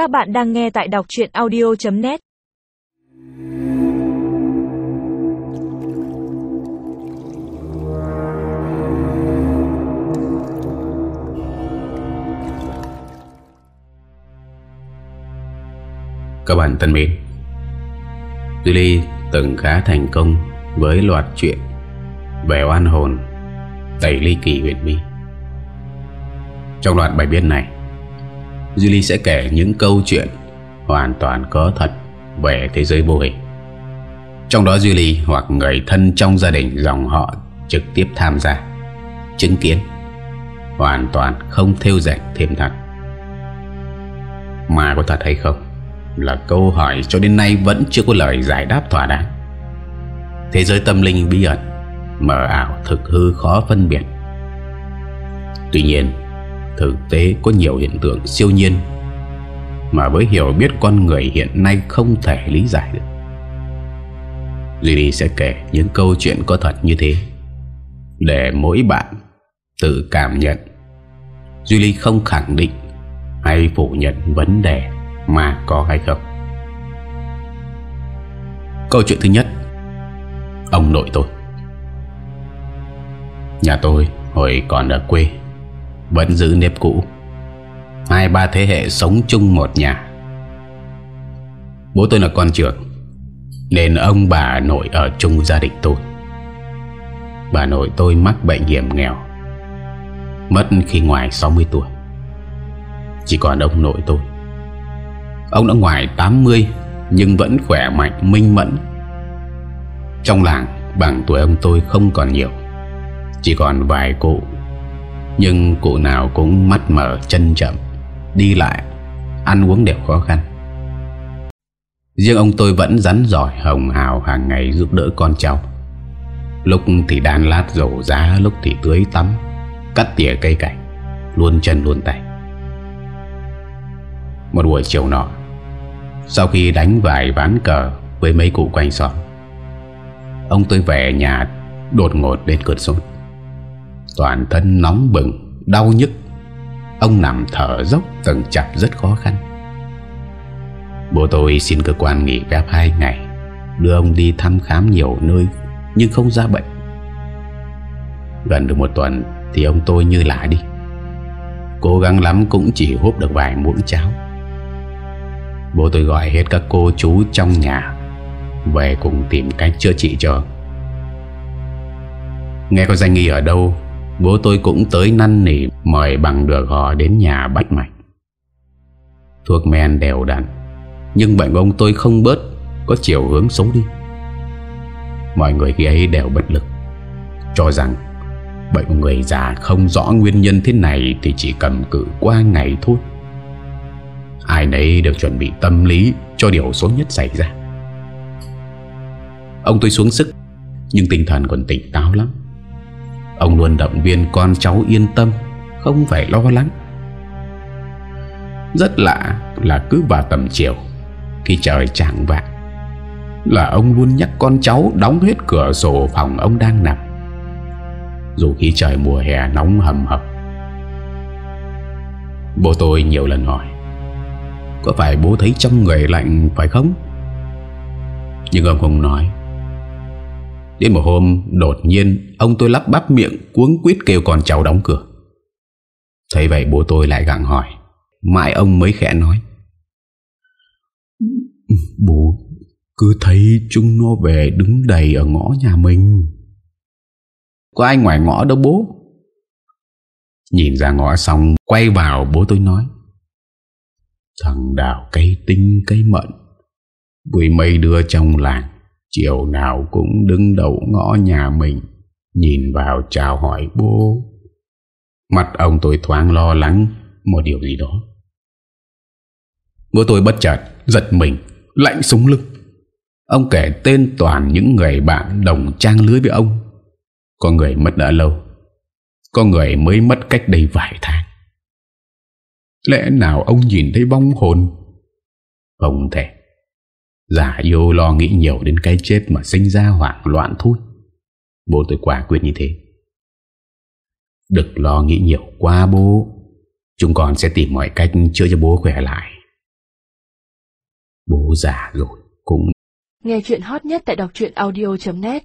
Các bạn đang nghe tại đọc chuyện audio.net Các bạn thân mến Duy từng khá thành công với loạt chuyện về oan hồn, tẩy ly kỳ huyện mi Trong loạt bài viết này Julie sẽ kể những câu chuyện hoàn toàn có thật về thế giới vô hình. Trong đó Julie hoặc người thân trong gia đình dòng họ trực tiếp tham gia, chứng kiến, hoàn toàn không theo dệt thêm thật. Mà có thật hay không là câu hỏi cho đến nay vẫn chưa có lời giải đáp thỏa đáng. Thế giới tâm linh bí ẩn, mờ ảo thực hư khó phân biệt. Tuy nhiên, thực tế có nhiều hiện tượng siêu nhiên mà với hiểu biết con người hiện nay không thể lý giải được. Lily sẽ kể những câu chuyện có thật như thế để mỗi bạn tự cảm nhận. Julie không khẳng định hay phủ nhận vấn đề mà có hay không. Câu chuyện thứ nhất, Ông nội tôi Nhà tôi hồi còn ở quê vẫn giữ nếp cũ. Hai ba thế hệ sống chung một nhà. Bố tôi là con trưởng, Nên ông bà nội ở chung gia đình tôi. Bà nội tôi mắc bệnh hiểm nghèo, Mất khi ngoài 60 tuổi. Chỉ còn ông nội tôi. Ông đã ngoài 80 Nhưng vẫn khỏe mạnh, minh mẫn. Trong làng, Bằng tuổi ông tôi không còn nhiều, Chỉ còn vài cụ nhưng cụ nào cũng mắt mở, chân chậm. Đi lại, Ăn uống đều khó khăn. Riêng ông tôi vẫn rắn giỏi, hồng hào hàng ngày giúp đỡ con cháu. Lúc thì đan lát dầu giá, Lúc thì tưới tắm, Cắt tỉa cây cảnh, Luôn chân luôn tay. Một buổi chiều nọ, Sau khi đánh vài ván cờ Với mấy cụ quanh xóm, Ông tôi về nhà Đột ngột đến cơn sốt. Toàn thân nóng bừng, Đau nhức. Ông nằm thở dốc từng chập rất khó khăn. Bố tôi xin cơ quan nghỉ phép 2 ngày, Đưa ông đi thăm khám nhiều nơi Nhưng không ra bệnh. Gần được một tuần Thì ông tôi như lạ đi. Cố gắng lắm cũng chỉ hút được vài muỗng cháo Bố tôi gọi hết các cô chú trong nhà Về cùng tìm cách chữa trị cho Nghe có danh nghi ở đâu Bố tôi cũng tới năn nỉ, Mời bằng được họ đến nhà bắt mạch. Thuốc men đều đặn, Nhưng bệnh ông tôi không bớt, Có chiều hướng xấu đi. Mọi người khi ấy đều bất lực, Cho rằng Bệnh của người già không rõ nguyên nhân thế này Thì chỉ cầm cự qua ngày thôi. Ai nấy đều chuẩn bị tâm lý Cho điều xấu nhất xảy ra. Ông tôi xuống sức, Nhưng tinh thần còn tỉnh táo lắm. Ông luôn động viên con cháu yên tâm, Không phải lo lắng. Rất lạ là cứ vào tầm chiều, Khi trời chẳng vạng, Là ông luôn nhắc con cháu Đóng hết cửa sổ phòng ông đang nằm. Dù khi trời mùa hè nóng hầm hập. Bố tôi nhiều lần hỏi, Có phải bố thấy trong người lạnh phải không? Nhưng ông không nói. Đến một hôm đột nhiên Ông tôi lắp bắp miệng cuống quýt kêu con cháu đóng cửa. Thấy vậy bố tôi lại gặng hỏi. Mãi ông mới khẽ nói. Bố cứ thấy chúng nó về đứng đầy ở ngõ nhà mình. Có ai ngoài ngõ đâu bố? Nhìn ra ngõ xong Quay vào bố tôi nói. Thằng Đào cây tinh cây mận. Với mấy đứa trong làng Chiều nào cũng đứng đầu ngõ nhà mình, Nhìn vào chào hỏi bố. Mặt ông tôi thoáng lo lắng, Một điều gì đó. Bố tôi bất chợt Giật mình, Lạnh súng lưng. Ông kể tên toàn những người bạn đồng trang lưới với ông. Có người mất đã lâu, Có người mới mất cách đây vài tháng. Lẽ nào ông nhìn thấy bóng hồn? Không thể. Giả yêu lo nghĩ nhiều đến cái chết Mà sinh ra hoảng loạn thôi. Bố tôi quả quyết như thế. Đừng lo nghĩ nhiều quá, bố. Chúng con sẽ tìm mọi cách chữa cho bố khỏe lại. Bố già rồi, Cũng Nghe chuyện hot nhất tại đọc truyện audio.net